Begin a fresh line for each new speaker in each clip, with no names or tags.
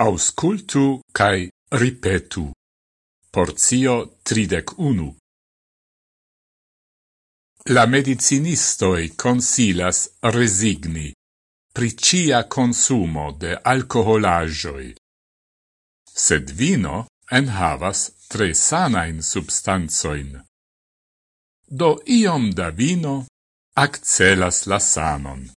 Auscultu cae ripetu. Porzio tridec unu. La medicinistoi consilas resigni pricia consumo de alcoholagioi. Sed vino enhavas tre sanain substanzoin. Do iom da vino accelas la sanon.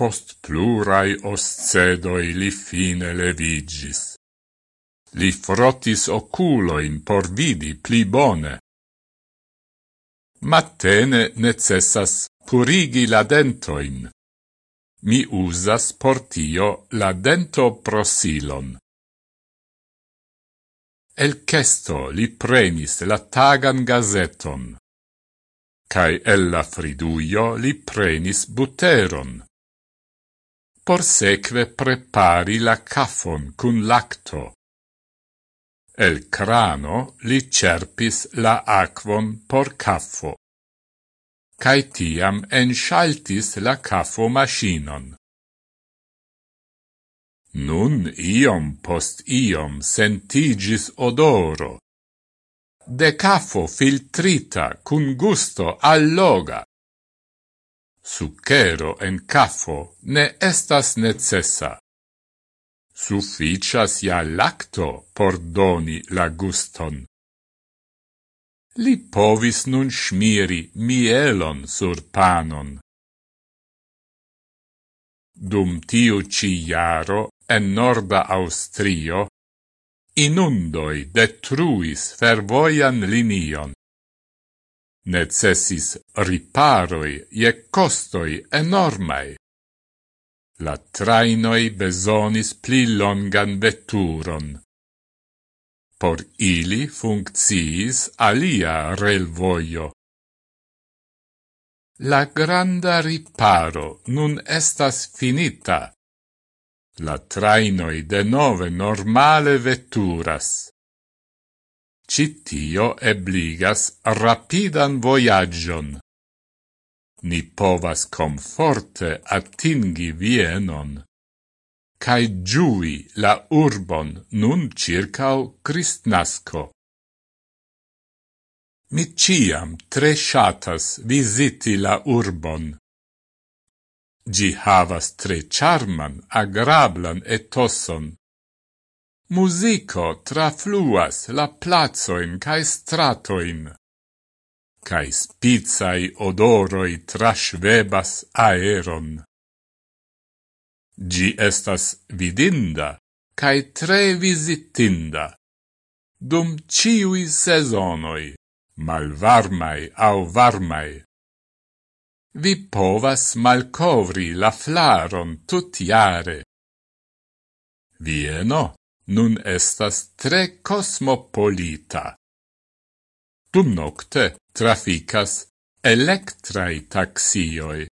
Post plurai oscedoi li fine levigis. Li frotis oculoin por vidi pli bone. Mattene necessas purigi la dentoin. Mi usas por tio la dento prosilon. El chesto li premis la tagan gazeton, cae el la friduio li prenis buteron por seque prepari la caffon cun lacto. El crano li cerpis la aquon por caffo. Cai tiam enxaltis la caffo machinon. Nun iom post iom sentigis odoro. De caffo filtrita cun gusto alloga. Succhero en caffo ne estas necessa. Sufficias ja lacto por doni la guston. Li povis nun smiri mielon sur panon. Dum tiu ci jaro en norda Austrio, inundoi detruis fervoian linion. Necessis riparoi je costoi enormai. La trainoi besonis pli longan veturon. Por ili funcciis alia relvoio. La granda riparo nun estas finita. La trainoi de nove normale veturas. Citio ebligas rapidan voyagion. Ni povas comforte attingi Vienon, cae giui la urbon nun circau Cristnasco. Mi ciam tre shatas visiti la urbon. Gi havas tre charman, agrablan etoson, musico trafluas la plazoin cae stratoin, cae spizai odoroi trasvebas aeron. Gi estas vidinda, cae tre visitinda, dum ciui sezonoi, malvarmai au varmai. Vi povas malcovri la flaron tutiare. Vieno nun estas tre cosmopolita. Dum nocte traficas electrai taxioi.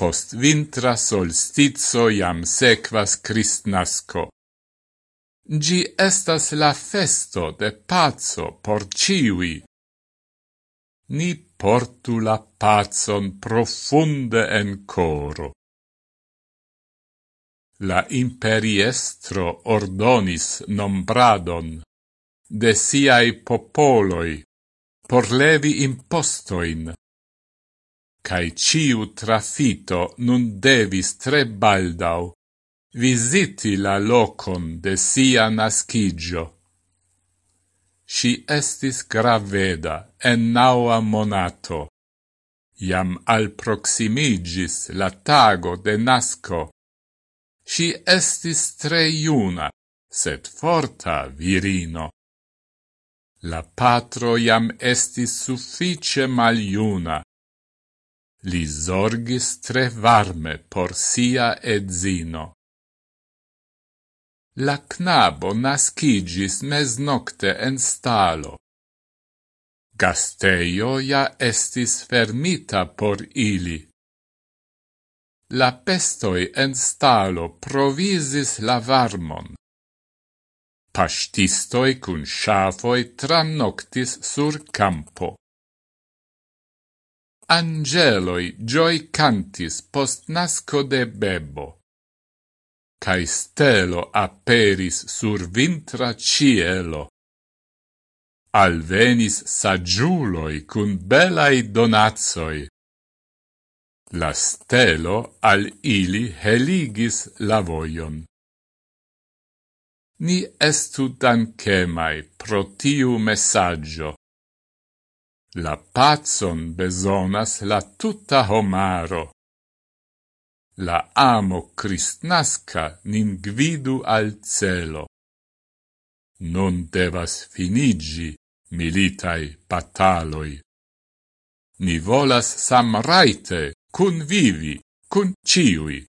Post vintra solstizo jam sequas Christnasco. Gi estas la festo de pazzo por ciui. Ni portu la pazzon profunde en coro la imperiestro ordonis nombradon de siai popoloi por levi impostoin, cae ciu trafito nun devis tre baldau visiti la locon de sia nascigio. Si estis graveda en naua monato, iam al proximigis la tago de nasco Si estis tre iuna, sed forta virino. La patro iam estis suffice maliuna. Li zorgis tre varme por sia edzino. La knabo nascigis mesnocte en stalo. Gasteio ja estis fermita por ili. La pestoi en stalo provisis la varmon. Pastistoi cun shafoi trannoctis sur campo. Angeloi gioi cantis post nasco de bebo Cai stelo aperis sur vintra cielo. Alvenis sagiuloi cun belai donazoi. La stelo al ili heligis la voion. Ni estu dankemai pro tiu messaggio. La pazon besonas la tutta homaro. La amo cristnasca nin gvidu al celo. Non devas finigi militai bataloi. Ni volas samraite Cun vivi, cun ciui.